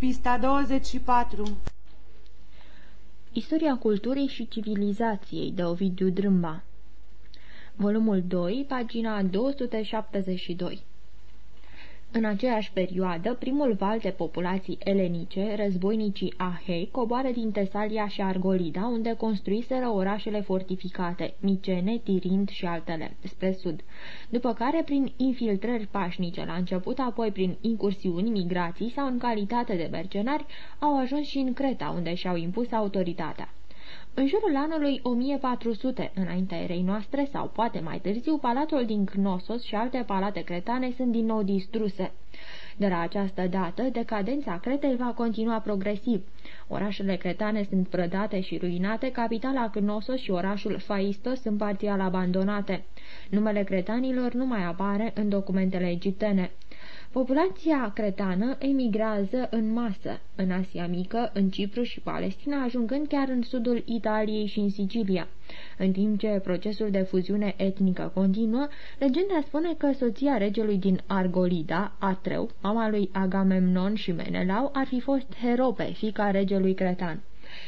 Pista 24 Istoria culturii și civilizației de Ovidiu Drâmba Volumul 2, pagina 272 în aceeași perioadă, primul val de populații elenice, războinicii Ahei, coboară din Tesalia și Argolida, unde construiseră orașele fortificate, Micene, Tirind și altele, spre sud. După care, prin infiltrări pașnice la început, apoi prin incursiuni, migrații sau în calitate de mercenari, au ajuns și în Creta, unde și-au impus autoritatea. În jurul anului 1400, înaintea erei noastre, sau poate mai târziu, palatul din Cnosos și alte palate cretane sunt din nou distruse. De la această dată, decadența Cretei va continua progresiv. Orașele cretane sunt prădate și ruinate, capitala Cnosos și orașul Faistos sunt parțial abandonate. Numele cretanilor nu mai apare în documentele egiptene. Populația cretană emigrează în masă în Asia Mică, în Cipru și Palestina, ajungând chiar în sudul Italiei și în Sicilia. În timp ce procesul de fuziune etnică continuă, legenda spune că soția regelui din Argolida, Atreu, mama lui Agamemnon și Menelau, ar fi fost Herope, fica regelui cretan.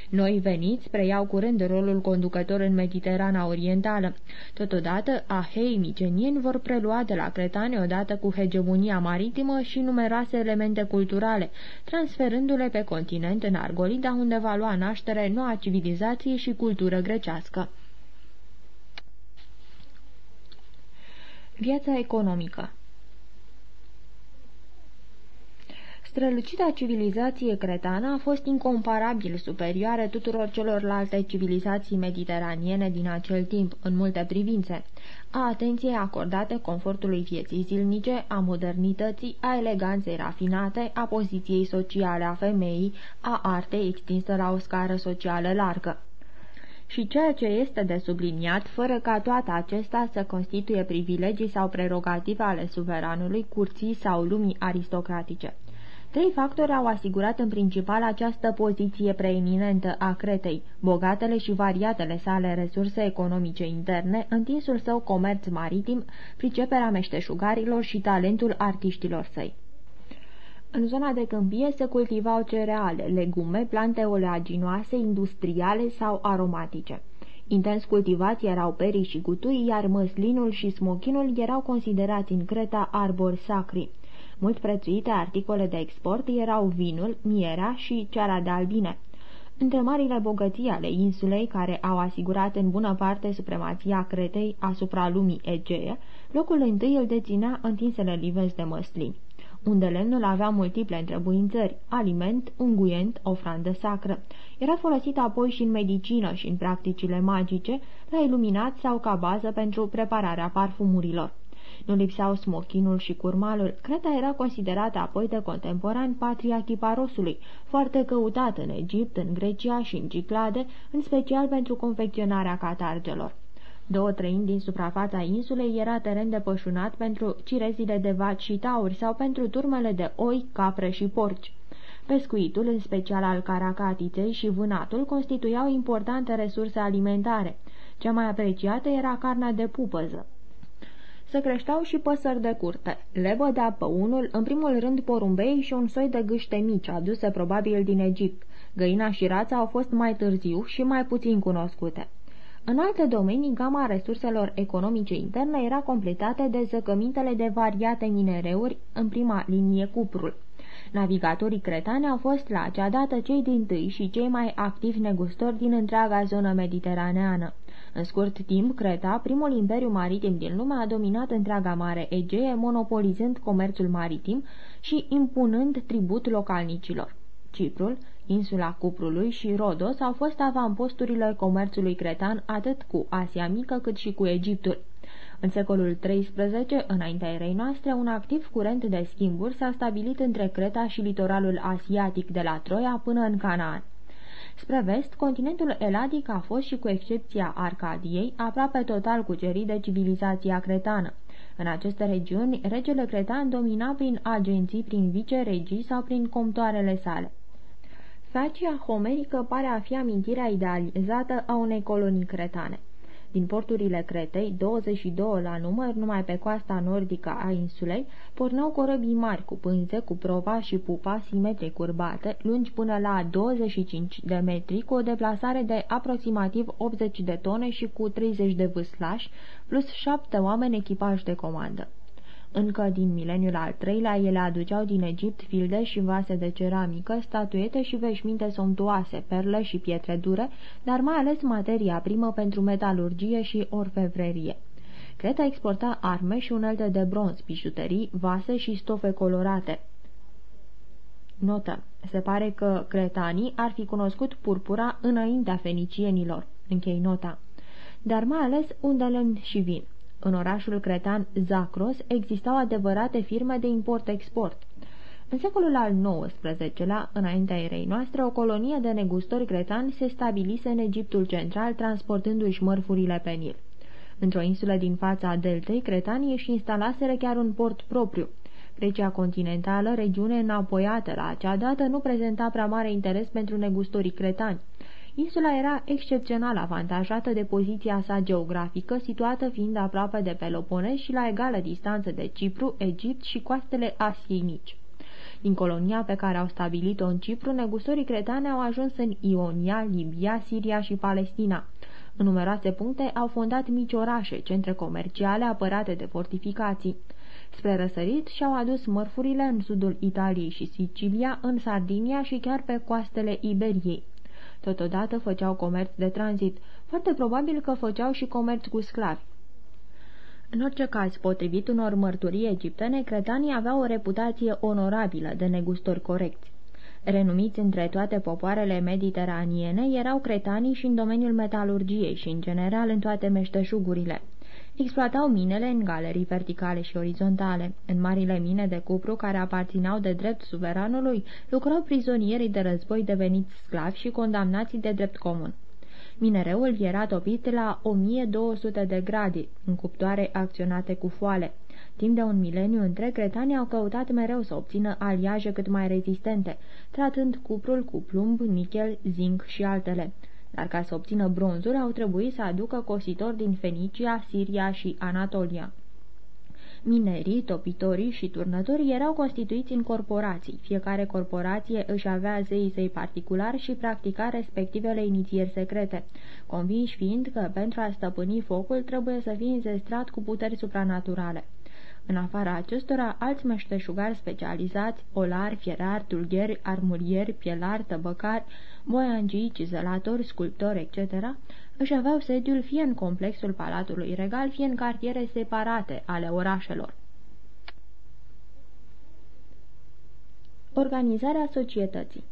Noi veniți preiau curând rolul conducător în Mediterana Orientală. Totodată, ahei micenieni vor prelua de la cretani odată cu hegemonia maritimă și numeroase elemente culturale, transferându-le pe continent în Argolida, unde va lua naștere noua civilizație și cultură grecească. Viața economică Strălucita civilizație cretană a fost incomparabil superioară tuturor celorlalte civilizații mediteraniene din acel timp, în multe privințe. A atenției acordate confortului vieții zilnice, a modernității, a eleganței rafinate, a poziției sociale a femeii, a artei extinsă la o scară socială largă și ceea ce este de subliniat, fără ca toate acestea să constituie privilegii sau prerogative ale suveranului, curții sau lumii aristocratice. Trei factori au asigurat în principal această poziție preeminentă a Cretei, bogatele și variatele sale resurse economice interne, întinsul său comerț maritim, priceperea meșteșugarilor și talentul artiștilor săi. În zona de câmpie se cultivau cereale, legume, plante oleaginoase, industriale sau aromatice. Intens cultivați erau perii și gutui, iar măslinul și smochinul erau considerați în Creta arbori sacri. Mult prețuite articole de export erau vinul, mierea și ceara de albine. Între marile bogății ale insulei, care au asigurat în bună parte supremația Cretei asupra lumii Egee, locul întâi îl deținea întinsele livezi de măslini unde lemnul avea multiple întrebuințări, aliment, unguient, ofrandă sacră. Era folosit apoi și în medicină și în practicile magice, la iluminat sau ca bază pentru prepararea parfumurilor. Nu lipseau smochinul și curmalul. Creta era considerată apoi de contemporani patria chiparosului, foarte căutat în Egipt, în Grecia și în Ciclade, în special pentru confecționarea catargelor. Două treimi din suprafața insulei era teren depășunat pentru cirezile de vaci și tauri sau pentru turmele de oi, capre și porci. Pescuitul, în special al caracatiței și vânatul, constituiau importante resurse alimentare. Cea mai apreciată era carnea de pupăză se creșteau și păsări de curte. Lebă de apă unul, în primul rând porumbei și un soi de gâște mici, aduse probabil din Egipt. Găina și rața au fost mai târziu și mai puțin cunoscute. În alte domenii, gama resurselor economice interne era completată de zăcămintele de variate minereuri, în prima linie cuprul. Navigatorii cretani au fost la acea dată cei din tâi și cei mai activi negustori din întreaga zonă mediteraneană. În scurt timp, Creta, primul imperiu maritim din lume, a dominat întreaga mare Egee, monopolizând comerțul maritim și impunând tribut localnicilor. Ciprul, insula Cuprului și Rodos au fost avamposturile comerțului cretan atât cu Asia Mică cât și cu Egiptul. În secolul XIII, înaintea erei noastre, un activ curent de schimburi s-a stabilit între Creta și litoralul asiatic de la Troia până în Canaan. Spre vest, continentul eladic a fost și cu excepția Arcadiei, aproape total cucerit de civilizația cretană. În aceste regiuni, regele cretan domina prin agenții, prin viceregii sau prin comptoarele sale. Facia homerică pare a fi amintirea idealizată a unei colonii cretane. Din porturile Cretei, 22 la număr, numai pe coasta nordică a insulei, porneau corăbii mari cu pânze, cu prova și pupa simetrii curbate, lungi până la 25 de metri, cu o deplasare de aproximativ 80 de tone și cu 30 de vâslași, plus șapte oameni echipaj de comandă. Încă din mileniul al treilea, ele aduceau din Egipt filde și vase de ceramică, statuete și veșminte somptuoase, perle și pietre dure, dar mai ales materia primă pentru metalurgie și orfevrerie. Creta exporta arme și unelte de bronz, bijuterii, vase și stofe colorate. Notă. Se pare că cretanii ar fi cunoscut purpura înaintea fenicienilor. Închei nota. Dar mai ales undele și vin. În orașul cretan Zacros existau adevărate firme de import-export. În secolul al XIX-lea, înaintea erei noastre, o colonie de negustori cretani se stabilise în Egiptul central, transportându-și mărfurile pe Nil. Într-o insulă din fața deltei, cretanii își instalaseră chiar un port propriu. Grecia continentală, regiune înapoiată la acea dată, nu prezenta prea mare interes pentru negustorii cretani. Insula era excepțional avantajată de poziția sa geografică, situată fiind aproape de Peloponez și la egală distanță de Cipru, Egipt și coastele Asiei Mici. Din colonia pe care au stabilit-o în Cipru, negustorii cretane au ajuns în Ionia, Libia, Siria și Palestina. În numeroase puncte au fondat mici orașe, centre comerciale apărate de fortificații. Spre răsărit și-au adus mărfurile în sudul Italiei și Sicilia, în Sardinia și chiar pe coastele Iberiei. Totodată făceau comerț de tranzit, foarte probabil că făceau și comerț cu sclavi. În orice caz, potrivit unor mărturii egiptene, cretanii aveau o reputație onorabilă de negustori corecți. Renumiți între toate popoarele mediteraniene erau cretanii și în domeniul metalurgiei și, în general, în toate meșteșugurile. Exploatau minele în galerii verticale și orizontale. În marile mine de cupru care aparțineau de drept suveranului, lucrau prizonierii de război deveniți sclavi și condamnații de drept comun. Minereul era topit la 1200 de grade, în cuptoare acționate cu foale. Timp de un mileniu întreg, cretanii au căutat mereu să obțină aliaje cât mai rezistente, tratând cuprul cu plumb, nichel, zinc și altele dar ca să obțină bronzuri au trebuit să aducă cositori din Fenicia, Siria și Anatolia. Minerii, topitorii și turnătorii erau constituiți în corporații. Fiecare corporație își avea zeii săi particulari și practica respectivele inițieri secrete, convinși fiind că pentru a stăpâni focul trebuie să fie înzestrat cu puteri supranaturale. În afara acestora, alți meșteșugari specializați, olari, fierari, tulgheri, armurieri, pielari, tăbăcari, boiangii, cizelatori, sculptori, etc., își aveau sediul fie în complexul Palatului Regal, fie în cartiere separate ale orașelor. Organizarea societății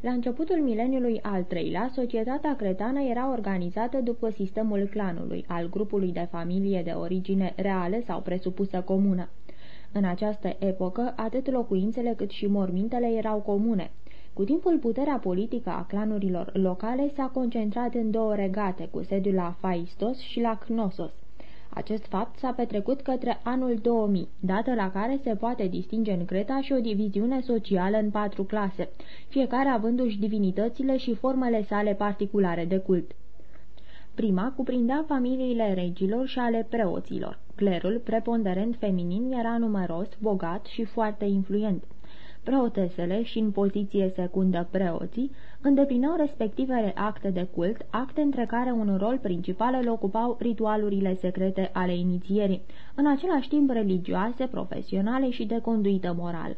la începutul mileniului al treilea, societatea cretană era organizată după sistemul clanului, al grupului de familie de origine reală sau presupusă comună. În această epocă, atât locuințele cât și mormintele erau comune. Cu timpul, puterea politică a clanurilor locale s-a concentrat în două regate, cu sediul la Faistos și la Knossos. Acest fapt s-a petrecut către anul 2000, dată la care se poate distinge în Creta și o diviziune socială în patru clase, fiecare avându-și divinitățile și formele sale particulare de cult. Prima cuprindea familiile regilor și ale preoților. Clerul, preponderent feminin, era numeros, bogat și foarte influent preotesele și în poziție secundă preoții, îndeplinau respectivele acte de cult, acte între care un rol principal îl ocupau ritualurile secrete ale inițierii, în același timp religioase, profesionale și de conduită morală.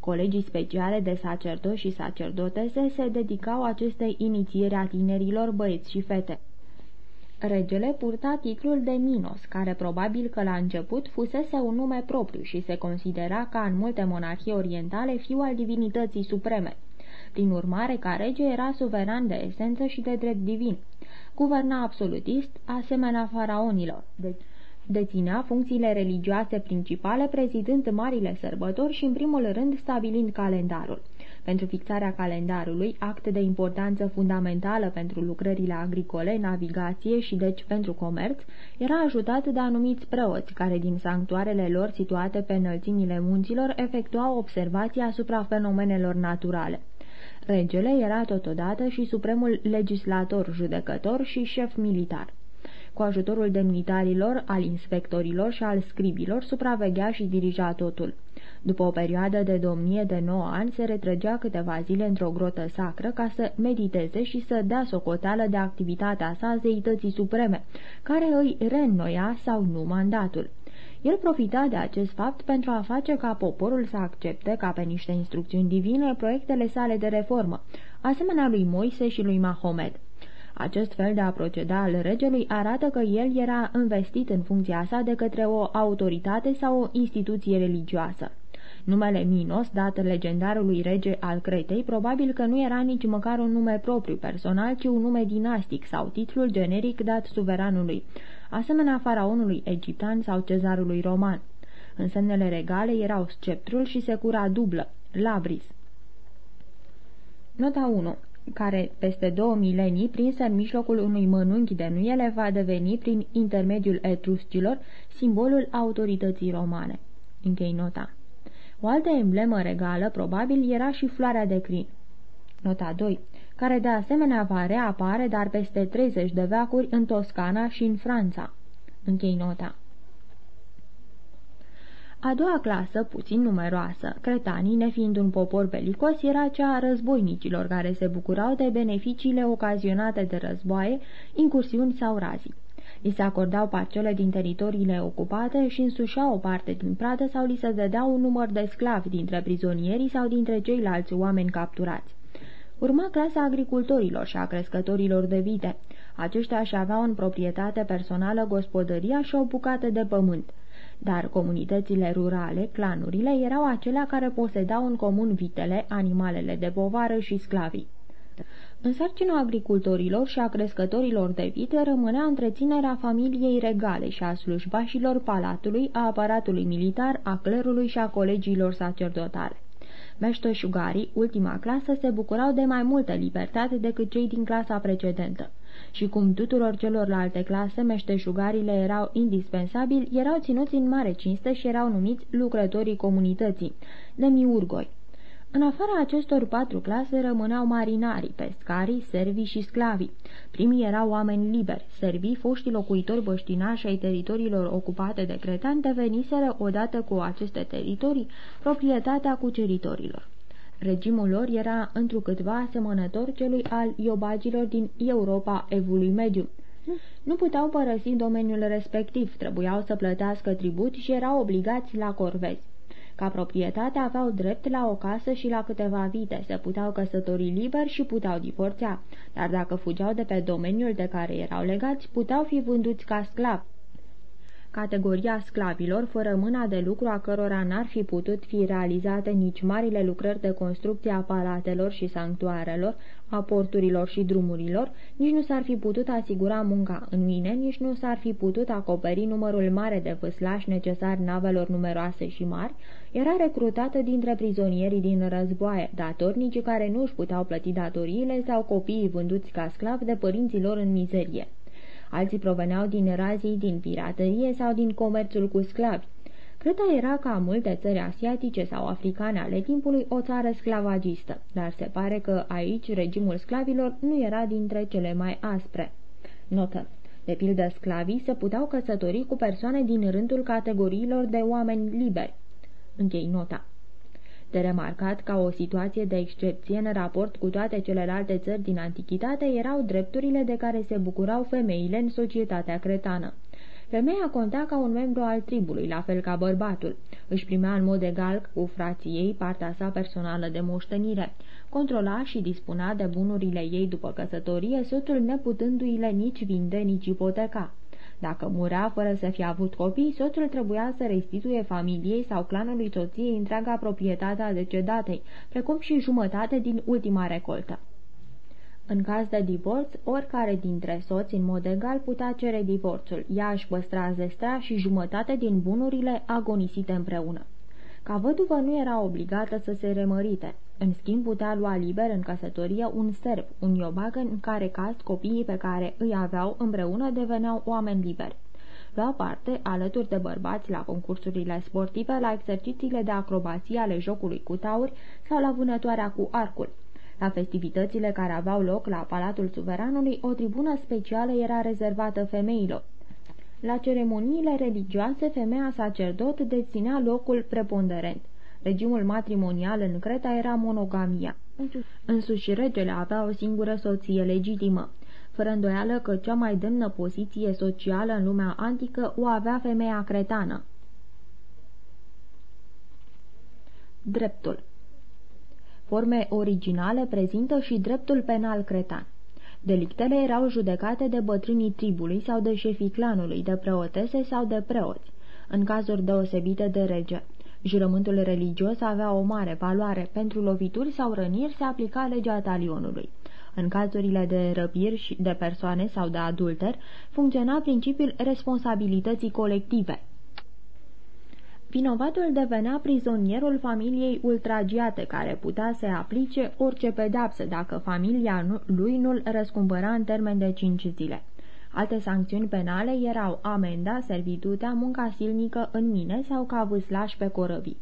Colegii speciale de sacerdoți și sacerdotese se dedicau acestei inițieri a tinerilor băieți și fete. Regele purta titlul de Minos, care probabil că la început fusese un nume propriu și se considera ca în multe monarhii orientale fiu al divinității supreme. Prin urmare, ca rege era suveran de esență și de drept divin. Guverna absolutist, asemenea faraonilor. Deci, deținea funcțiile religioase principale, prezidând marile sărbători și, în primul rând, stabilind calendarul pentru fixarea calendarului, acte de importanță fundamentală pentru lucrările agricole, navigație și deci pentru comerț, era ajutat de anumiți preoți care din sanctuarele lor situate pe înălțimile munților efectuau observații asupra fenomenelor naturale. Regele era totodată și supremul legislator, judecător și șef militar. Cu ajutorul demnitarilor, al inspectorilor și al scribilor, supraveghea și dirija totul. După o perioadă de domnie de 9 ani, se retrăgea câteva zile într-o grotă sacră ca să mediteze și să dea socoteală de activitatea sa zeității supreme, care îi reînnoia sau nu mandatul. El profita de acest fapt pentru a face ca poporul să accepte, ca pe niște instrucțiuni divine, proiectele sale de reformă, asemenea lui Moise și lui Mahomed. Acest fel de a proceda al regelui arată că el era investit în funcția sa de către o autoritate sau o instituție religioasă. Numele Minos, dat legendarului rege al Cretei, probabil că nu era nici măcar un nume propriu personal, ci un nume dinastic sau titlul generic dat suveranului, asemenea faraonului egiptean sau cezarului roman. În semnele regale erau sceptrul și secura dublă, labris. Nota 1 care peste două milenii, prinsă în mijlocul unui mănunchi de nuiele, va deveni, prin intermediul etruscilor, simbolul autorității romane. Închei nota. O altă emblemă regală, probabil, era și floarea de crin. Nota 2 care de asemenea va reapare, dar peste 30 de veacuri, în Toscana și în Franța. Închei nota. A doua clasă, puțin numeroasă, cretanii, nefiind un popor belicos, era cea a războinicilor care se bucurau de beneficiile ocazionate de războaie, incursiuni sau razii. Li se acordau parcele din teritoriile ocupate și însușeau o parte din pradă sau li se dădea un număr de sclavi dintre prizonierii sau dintre ceilalți oameni capturați. Urma clasa agricultorilor și a crescătorilor de vite. Aceștia și aveau în proprietate personală gospodăria și o bucată de pământ. Dar comunitățile rurale, clanurile, erau acelea care posedau în comun vitele, animalele de povară și sclavii. În sarcina agricultorilor și a crescătorilor de vite rămânea întreținerea familiei regale și a slujbașilor palatului, a aparatului militar, a clerului și a colegiilor sacerdotale. Meșteșugarii, ultima clasă, se bucurau de mai multă libertate decât cei din clasa precedentă. Și cum tuturor celorlalte clase, meșteșugarile erau indispensabili, erau ținuți în mare cinste și erau numiți lucrătorii comunității, demiurgoi. În afara acestor patru clase rămâneau marinarii, pescarii, servii și sclavii. Primii erau oameni liberi, servii, foștii locuitori băștinași ai teritoriilor ocupate de cretani deveniseră odată cu aceste teritorii proprietatea cuceritorilor. Regimul lor era întrucâtva asemănător celui al iobagilor din Europa evului mediu. Nu puteau părăsi domeniul respectiv, trebuiau să plătească tribut și erau obligați la corvezi. Ca proprietate aveau drept la o casă și la câteva vite, se puteau căsători liber și puteau divorța, dar dacă fugeau de pe domeniul de care erau legați, puteau fi vânduți ca sclavi categoria sclavilor, fără mâna de lucru a cărora n-ar fi putut fi realizate nici marile lucrări de construcție a palatelor și sanctuarelor, a porturilor și drumurilor, nici nu s-ar fi putut asigura munca în mine, nici nu s-ar fi putut acoperi numărul mare de vâslași necesari navelor numeroase și mari, era recrutată dintre prizonierii din războaie, datornicii care nu își puteau plăti datoriile sau copiii vânduți ca sclavi de părinții lor în mizerie alții proveneau din razii, din piraterie sau din comerțul cu sclavi. Creta era ca multe țări asiatice sau africane ale timpului o țară sclavagistă, dar se pare că aici regimul sclavilor nu era dintre cele mai aspre. Notă. De pildă, sclavii se puteau căsători cu persoane din rândul categoriilor de oameni liberi. Închei nota. De remarcat ca o situație de excepție în raport cu toate celelalte țări din antichitate erau drepturile de care se bucurau femeile în societatea cretană. Femeia conta ca un membru al tribului, la fel ca bărbatul. Își primea în mod egal cu frații ei partea sa personală de moștenire. Controla și dispuna de bunurile ei după căsătorie, soțul neputându-i-le nici vinde, nici ipoteca. Dacă murea fără să fie avut copii, soțul trebuia să restituie familiei sau clanului soției întreaga proprietate a decedatei, precum și jumătate din ultima recoltă. În caz de divorț, oricare dintre soți în mod egal putea cere divorțul. Ea își păstra zestra și jumătate din bunurile agonisite împreună. Ca văduvă nu era obligată să se remărite. În schimb, putea lua liber în căsătorie un serb, un iobag în care caz copiii pe care îi aveau împreună deveneau oameni liberi. Lua parte, alături de bărbați, la concursurile sportive, la exercițiile de acrobație ale jocului cu tauri sau la vânătoarea cu arcul. La festivitățile care aveau loc la Palatul Suveranului, o tribună specială era rezervată femeilor. La ceremoniile religioase, femeia sacerdot deținea locul preponderent. Regimul matrimonial în Creta era monogamia. Însuși regele avea o singură soție legitimă. Fără îndoială că cea mai demnă poziție socială în lumea antică o avea femeia cretană. Dreptul Forme originale prezintă și dreptul penal cretan. Delictele erau judecate de bătrânii tribului sau de șefii clanului, de preotese sau de preoți, în cazuri deosebite de rege. Jurământul religios avea o mare valoare. Pentru lovituri sau răniri se aplica legea talionului. În cazurile de răpiri și de persoane sau de adulter, funcționa principiul responsabilității colective. Vinovatul devenea prizonierul familiei ultragiate, care putea să aplice orice pedapsă dacă familia lui nu-l răscumpăra în termen de cinci zile. Alte sancțiuni penale erau amenda, servitutea, munca silnică în mine sau ca vâslaș pe corăbii.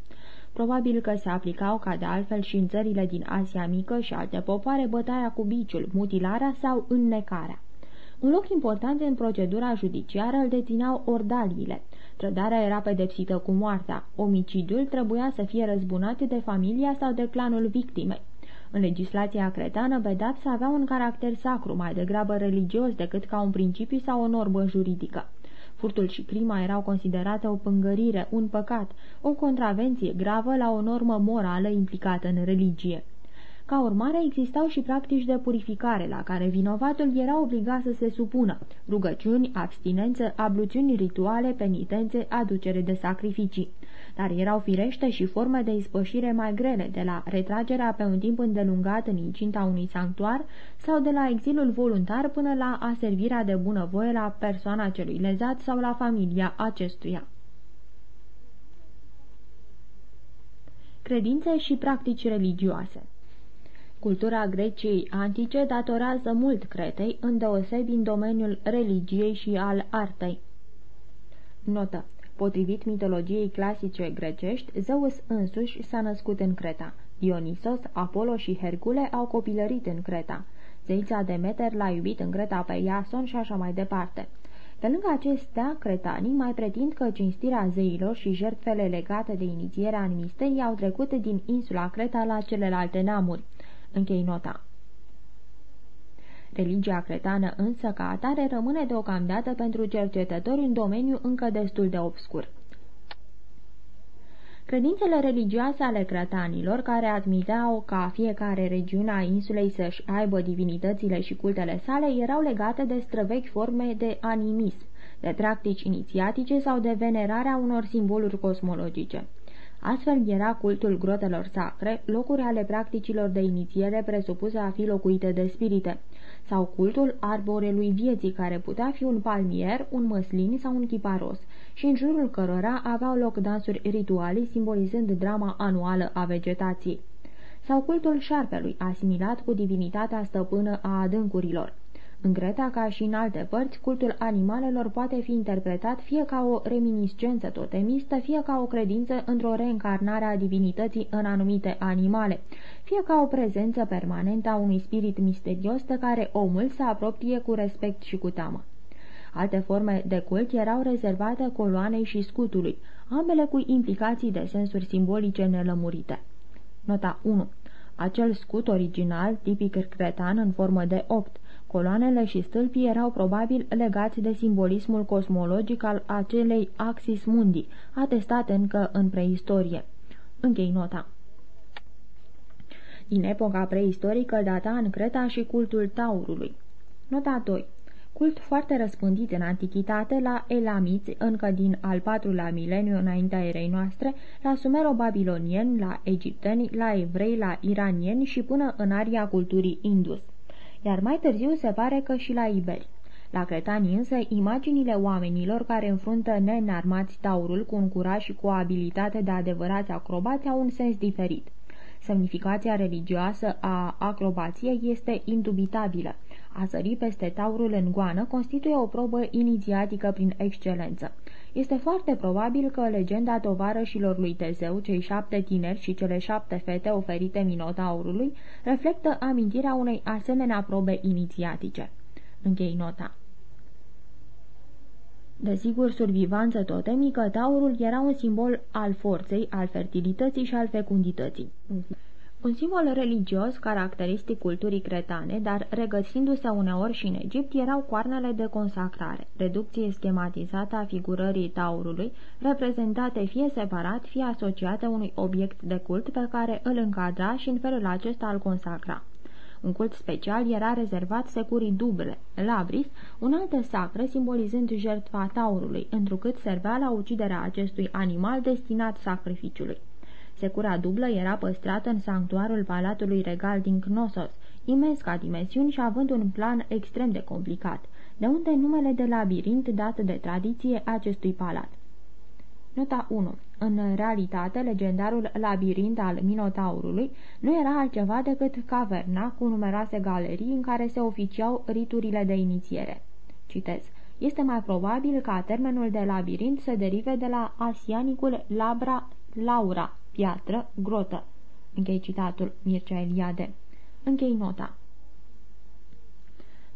Probabil că se aplicau ca de altfel și în țările din Asia Mică și alte popoare bătaia cu biciul, mutilarea sau înnecarea. Un loc important în procedura judiciară îl dețineau ordaliile. Trădarea era pedepsită cu moartea. Omicidul trebuia să fie răzbunat de familia sau de clanul victimei. În legislația cretană, pedapsa avea un caracter sacru, mai degrabă religios decât ca un principiu sau o normă juridică. Furtul și crima erau considerate o pângărire, un păcat, o contravenție gravă la o normă morală implicată în religie. Ca urmare, existau și practici de purificare la care vinovatul era obligat să se supună, rugăciuni, abstinență, abluțiuni rituale, penitențe, aducere de sacrificii. Dar erau firește și forme de ispășire mai grele, de la retragerea pe un timp îndelungat în incinta unui sanctuar sau de la exilul voluntar până la aservirea de bunăvoie la persoana celui lezat sau la familia acestuia. Credințe și practici religioase Cultura Greciei antice datorează mult Cretei, îndeosebi în domeniul religiei și al artei. Notă. Potrivit mitologiei clasice grecești, Zeus însuși s-a născut în Creta. Dionisos, Apollo și Hercule au copilărit în Creta. Zeița Demeter l-a iubit în Creta pe Iason și așa mai departe. Pe lângă acestea, cretanii mai pretind că cinstirea zeilor și jertfele legate de inițierea în misterii au trecut din insula Creta la celelalte neamuri. Închei nota. Religia cretană însă ca atare rămâne deocamdată pentru cercetători un domeniu încă destul de obscur. Credințele religioase ale cretanilor, care admiteau ca fiecare regiune a insulei să-și aibă divinitățile și cultele sale, erau legate de străvechi forme de animism, de practici inițiatice sau de venerarea unor simboluri cosmologice. Astfel era cultul grotelor sacre, locuri ale practicilor de inițiere presupuse a fi locuite de spirite, sau cultul arborelui vieții, care putea fi un palmier, un măslin sau un chiparos, și în jurul cărora aveau loc dansuri rituale simbolizând drama anuală a vegetației. Sau cultul șarpelui, asimilat cu divinitatea stăpână a adâncurilor. În Greta, ca și în alte părți, cultul animalelor poate fi interpretat fie ca o reminiscență totemistă, fie ca o credință într-o reîncarnare a divinității în anumite animale, fie ca o prezență permanentă a unui spirit misterios de care omul se apropie cu respect și cu teamă. Alte forme de cult erau rezervate coloanei și scutului, ambele cu implicații de sensuri simbolice nelămurite. Nota 1. Acel scut original, tipic cretan în formă de opt, Coloanele și stâlpii erau probabil legați de simbolismul cosmologic al acelei axis mundi, atestate încă în preistorie. Închei nota. Din epoca preistorică data în Creta și cultul taurului. Nota 2. Cult foarte răspândit în antichitate la elamiți, încă din al patrulea mileniu înaintea erei noastre, la sumero-babilonieni, la egipteni, la evrei, la iranieni și până în aria culturii indus iar mai târziu se pare că și la iberi. La cretani însă, imaginile oamenilor care înfruntă nenarmați taurul cu un curaj și cu o abilitate de adevărați acrobați au un sens diferit. Semnificația religioasă a acrobației este indubitabilă. A sări peste taurul în goană constituie o probă inițiatică prin excelență. Este foarte probabil că legenda tovarășilor lui Tezeu, cei șapte tineri și cele șapte fete oferite Minotaurului, reflectă amintirea unei asemenea probe inițiatice. Închei nota. Desigur, survivanță totemică, taurul era un simbol al forței, al fertilității și al fecundității. Un simbol religios caracteristic culturii cretane, dar regăsindu-se uneori și în Egipt, erau coarnele de consacrare, reducție schematizată a figurării taurului, reprezentate fie separat, fie asociate unui obiect de cult pe care îl încadra și în felul acesta îl consacra. Un cult special era rezervat securii duble, labris, un altă sacră simbolizând jertfa taurului, întrucât servea la uciderea acestui animal destinat sacrificiului. Secura dublă era păstrată în sanctuarul Palatului Regal din Knossos, imens ca dimensiuni și având un plan extrem de complicat, de unde numele de labirint dat de tradiție acestui palat. Nota 1. În realitate, legendarul labirint al Minotaurului nu era altceva decât caverna cu numeroase galerii în care se oficiau riturile de inițiere. Citez. Este mai probabil ca termenul de labirint să derive de la asianicul labra laura, piatră, grotă. Închei citatul Mircea Eliade. Închei nota.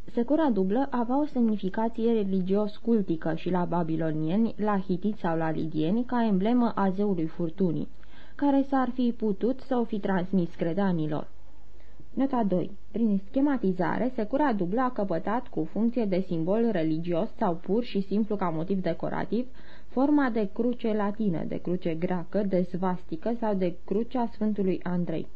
Secura dublă avea o semnificație religios-cultică și la babilonieni, la hitiți sau la lidieni, ca emblemă a zeului furtunii, care s-ar fi putut să o fi transmis credanilor. Nota 2. Prin schematizare, secura dublă a căpătat cu funcție de simbol religios sau pur și simplu ca motiv decorativ forma de cruce latină, de cruce greacă, de svastică sau de crucea Sfântului Andrei.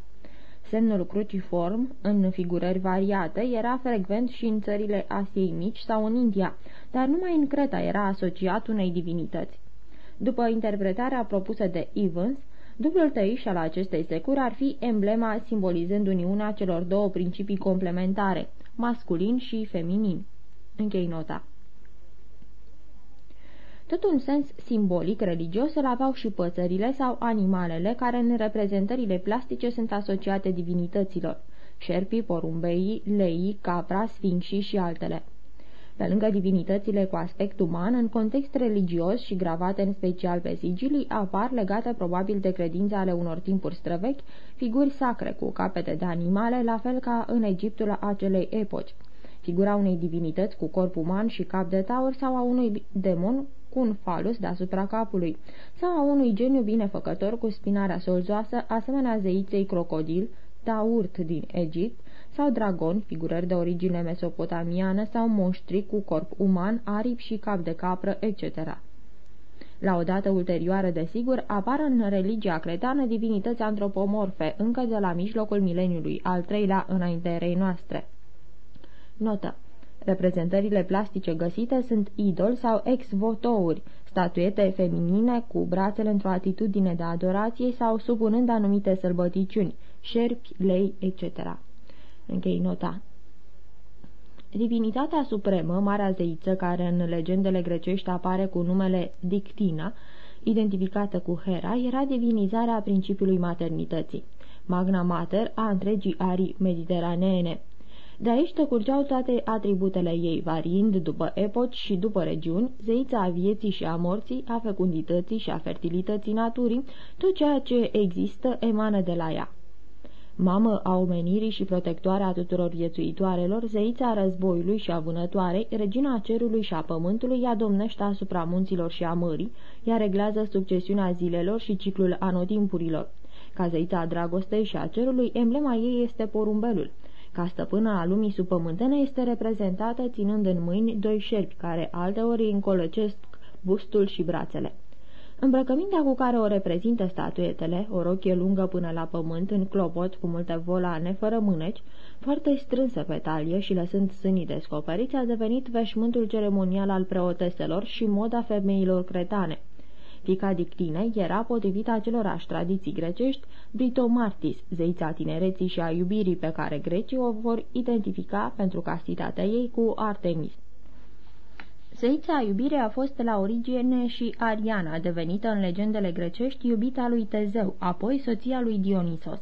Semnul cruciform, în figurări variate, era frecvent și în țările Asiei Mici sau în India, dar numai în Creta era asociat unei divinități. După interpretarea propusă de Evans, dublul tăiș al acestei securi ar fi emblema simbolizând uniunea celor două principii complementare, masculin și feminin. Închei nota. Tot un sens simbolic religios îl aveau și păsările sau animalele care în reprezentările plastice sunt asociate divinităților, șerpii, porumbeii, leii, capra, sfinxii și altele. Pe lângă divinitățile cu aspect uman, în context religios și gravate în special pe sigilii, apar, legate probabil de credințe ale unor timpuri străvechi, figuri sacre cu capete de animale, la fel ca în Egiptul acelei epoci. Figura unei divinități cu corp uman și cap de taur sau a unui demon cu un falus deasupra capului, sau a unui geniu binefăcător cu spinarea solzoasă, asemenea zeiței crocodil, taurt din Egipt, sau dragon, figurări de origine mesopotamiană, sau monștri cu corp uman, aripi și cap de capră, etc. La o dată ulterioară, desigur, apar în religia cretană divinități antropomorfe, încă de la mijlocul mileniului, al treilea înainterei noastre. Notă Reprezentările plastice găsite sunt idol sau ex-votouri, statuete feminine cu brațele într-o atitudine de adorație sau supunând anumite sărbăticiuni, șerpi, lei, etc. Închei nota. Divinitatea supremă, Marea Zeiță, care în legendele grecești apare cu numele Dictina, identificată cu Hera, era divinizarea principiului maternității, magna mater a întregii arii mediteraneene. De aici decurgeau toate atributele ei, variind după epoci și după regiuni, zeița a vieții și a morții, a fecundității și a fertilității naturii, tot ceea ce există emană de la ea. Mamă a omenirii și protectoarea tuturor viețuitoarelor, zeița războiului și a vânătoarei, regina cerului și a pământului, ea domnește asupra munților și a mării, ea reglează succesiunea zilelor și ciclul anotimpurilor. Ca zeița a dragostei și a cerului, emblema ei este porumbelul. Ca stăpână a lumii subpământene este reprezentată ținând în mâini doi șerpi care alteori încolăcesc bustul și brațele. Îmbrăcămintea cu care o reprezintă statuetele, o rochie lungă până la pământ, în clopot cu multe volane, fără mâneci, foarte strânsă pe talie și lăsând sânii descoperiți, a devenit veșmântul ceremonial al preoteselor și moda femeilor cretane. Fica Dictine era, potrivit acelorași tradiții grecești, Britomartis, zeița tinereții și a iubirii pe care grecii o vor identifica pentru castitatea ei cu Artemis. Zeița iubirii a fost la origine și Ariana, devenită în legendele grecești iubita lui Tezeu, apoi soția lui Dionisos.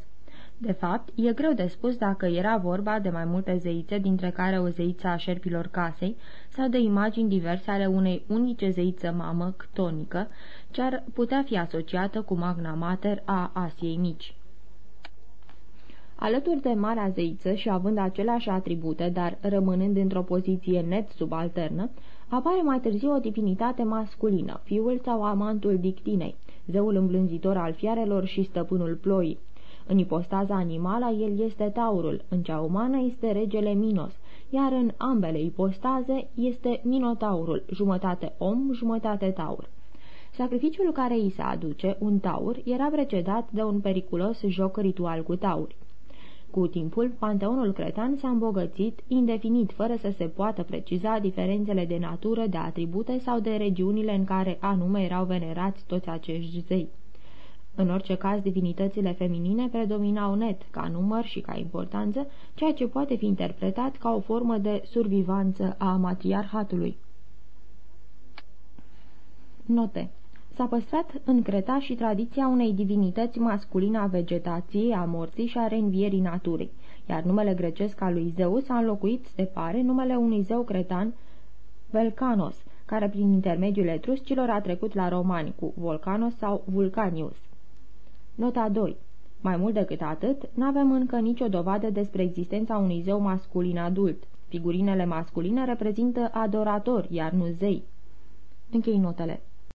De fapt, e greu de spus dacă era vorba de mai multe zeițe, dintre care o zeiță a șerpilor casei, sau de imagini diverse ale unei unice zeiță mamă, ctonică, ce ar putea fi asociată cu magna mater a Asiei Mici. Alături de Marea Zeiță și având aceleași atribute, dar rămânând într-o poziție net subalternă, apare mai târziu o divinitate masculină, fiul sau amantul dictinei, zeul îmblânzitor al fiarelor și stăpânul ploii. În ipostaza animală el este taurul, în cea umană este regele Minos, iar în ambele ipostaze este Minotaurul, jumătate om, jumătate taur. Sacrificiul care îi se aduce, un taur, era precedat de un periculos joc ritual cu tauri. Cu timpul, panteonul cretan s-a îmbogățit, indefinit, fără să se poată preciza diferențele de natură, de atribute sau de regiunile în care anume erau venerați toți acești zei. În orice caz, divinitățile feminine predominau net, ca număr și ca importanță, ceea ce poate fi interpretat ca o formă de survivanță a matriarhatului. Note S-a păstrat în Creta și tradiția unei divinități masculine a vegetației, a morții și a reînvierii naturii, iar numele grecesc al lui Zeus a înlocuit, se pare, numele unui zeu cretan, Velcanos, care prin intermediul etruscilor a trecut la romani cu Volcanos sau Vulcanius. Nota 2. Mai mult decât atât, n-avem încă nicio dovadă despre existența unui zeu masculin adult. Figurinele masculine reprezintă adoratori, iar nu zei. Închei notele.